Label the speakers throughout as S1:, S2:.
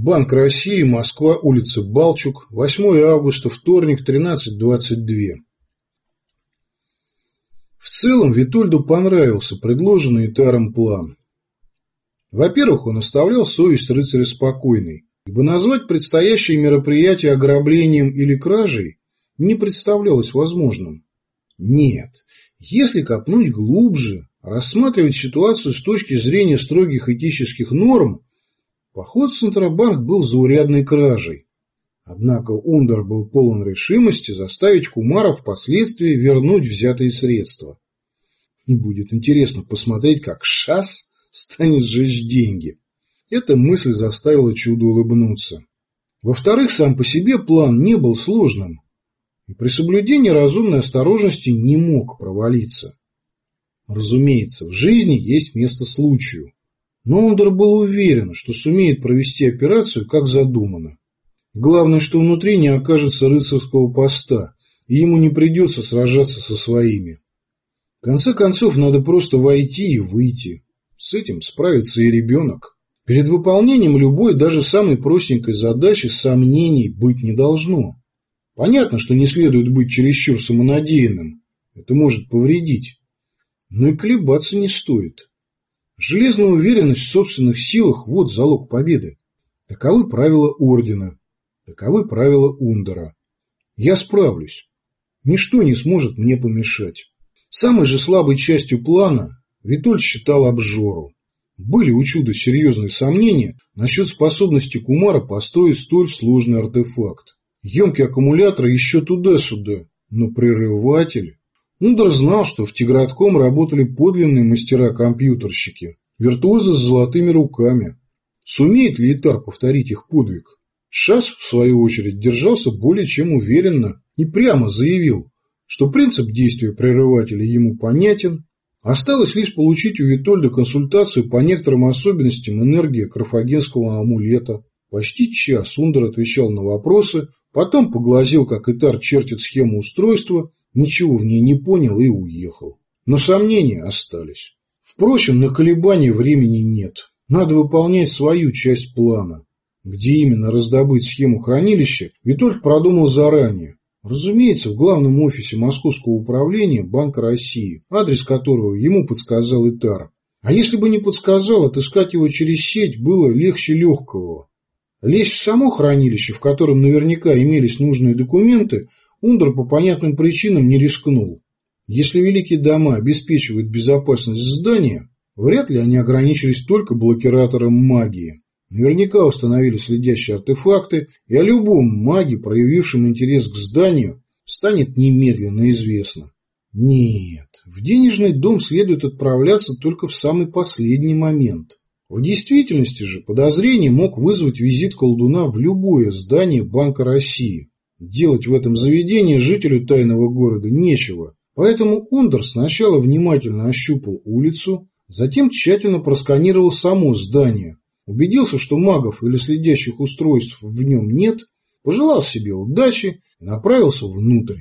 S1: Банк России, Москва, улица Балчук, 8 августа, вторник, 13.22. В целом Витольду понравился предложенный Таром план. Во-первых, он оставлял совесть рыцаря спокойной, ибо назвать предстоящее мероприятие ограблением или кражей не представлялось возможным. Нет, если копнуть глубже, рассматривать ситуацию с точки зрения строгих этических норм, Поход в Центробанк был заурядной кражей. Однако Ундер был полон решимости заставить Кумара впоследствии вернуть взятые средства. Будет интересно посмотреть, как ШАС станет сжечь деньги. Эта мысль заставила чудо улыбнуться. Во-вторых, сам по себе план не был сложным, и при соблюдении разумной осторожности не мог провалиться. Разумеется, в жизни есть место случаю. Но Ондер был уверен, что сумеет провести операцию, как задумано. Главное, что внутри не окажется рыцарского поста, и ему не придется сражаться со своими. В конце концов, надо просто войти и выйти. С этим справится и ребенок. Перед выполнением любой, даже самой простенькой задачи сомнений быть не должно. Понятно, что не следует быть чересчур самонадеянным. Это может повредить. Но и колебаться не стоит. Железная уверенность в собственных силах – вот залог победы. Таковы правила Ордена. Таковы правила Ундера. Я справлюсь. Ничто не сможет мне помешать. Самой же слабой частью плана Витольд считал обжору. Были у чуда серьезные сомнения насчет способности Кумара построить столь сложный артефакт. Емкий аккумулятор еще туда-сюда, но прерыватель... Ундер знал, что в Тигратком работали подлинные мастера-компьютерщики, виртуозы с золотыми руками. Сумеет ли Итар повторить их подвиг? Шас, в свою очередь, держался более чем уверенно и прямо заявил, что принцип действия прерывателя ему понятен, осталось лишь получить у Витольда консультацию по некоторым особенностям энергии карфагенского амулета. Почти час Ундер отвечал на вопросы, потом поглазел, как Итар чертит схему устройства ничего в ней не понял и уехал. Но сомнения остались. Впрочем, на колебания времени нет. Надо выполнять свою часть плана. Где именно раздобыть схему хранилища, Витольд продумал заранее. Разумеется, в главном офисе Московского управления Банка России, адрес которого ему подсказал Итар. А если бы не подсказал, отыскать его через сеть было легче легкого. Лезть в само хранилище, в котором наверняка имелись нужные документы, Ундер по понятным причинам не рискнул. Если великие дома обеспечивают безопасность здания, вряд ли они ограничились только блокиратором магии. Наверняка установили следящие артефакты, и о любом маге, проявившем интерес к зданию, станет немедленно известно. Нет, в денежный дом следует отправляться только в самый последний момент. В действительности же подозрение мог вызвать визит колдуна в любое здание Банка России. Делать в этом заведении жителю тайного города нечего, поэтому Ундер сначала внимательно ощупал улицу, затем тщательно просканировал само здание, убедился, что магов или следящих устройств в нем нет, пожелал себе удачи и направился внутрь.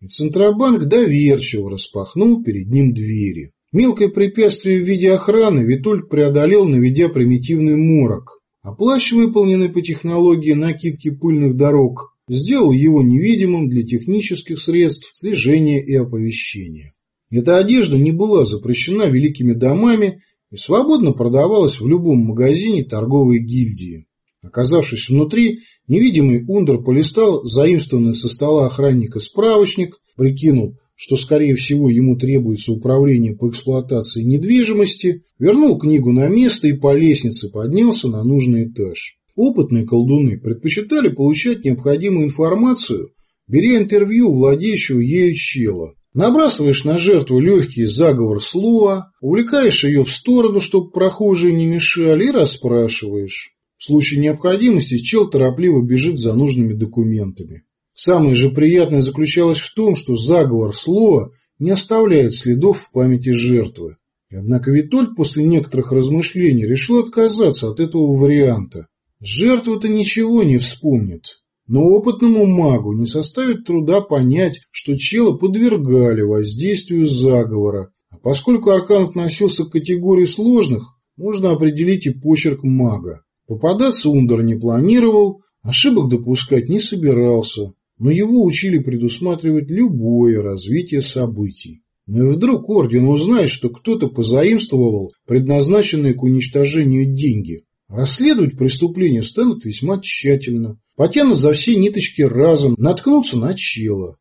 S1: И Центробанк доверчиво распахнул перед ним двери. Мелкое препятствие в виде охраны Витольд преодолел, наведя примитивный морок, а плащ, выполненный по технологии накидки пыльных дорог, сделал его невидимым для технических средств слежения и оповещения. Эта одежда не была запрещена великими домами и свободно продавалась в любом магазине торговой гильдии. Оказавшись внутри, невидимый Ундер полистал заимствованный со стола охранника справочник, прикинул, что, скорее всего, ему требуется управление по эксплуатации недвижимости, вернул книгу на место и по лестнице поднялся на нужный этаж. Опытные колдуны предпочитали получать необходимую информацию, беря интервью владеющего ею чела. Набрасываешь на жертву легкий заговор слова, увлекаешь ее в сторону, чтобы прохожие не мешали, и расспрашиваешь. В случае необходимости чел торопливо бежит за нужными документами. Самое же приятное заключалось в том, что заговор слова не оставляет следов в памяти жертвы. Однако Витольд после некоторых размышлений решил отказаться от этого варианта. Жертва-то ничего не вспомнит. Но опытному магу не составит труда понять, что чела подвергали воздействию заговора. А поскольку аркан относился к категории сложных, можно определить и почерк мага. Попадаться Ундер не планировал, ошибок допускать не собирался, но его учили предусматривать любое развитие событий. Но и вдруг Орден узнает, что кто-то позаимствовал предназначенные к уничтожению деньги. Расследовать преступление станут весьма тщательно, потянут за все ниточки разом, наткнутся на чела.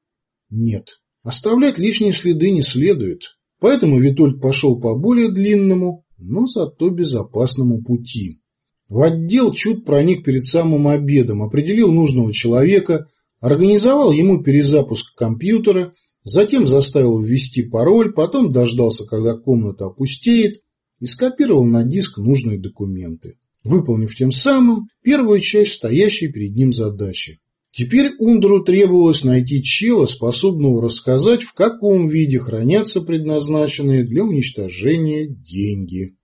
S1: Нет, оставлять лишние следы не следует. Поэтому Витольд пошел по более длинному, но зато безопасному пути. В отдел Чуд проник перед самым обедом, определил нужного человека, организовал ему перезапуск компьютера, затем заставил ввести пароль, потом дождался, когда комната опустеет, и скопировал на диск нужные документы, выполнив тем самым первую часть стоящей перед ним задачи. Теперь Ундеру требовалось найти чела, способного рассказать, в каком виде хранятся предназначенные для уничтожения деньги.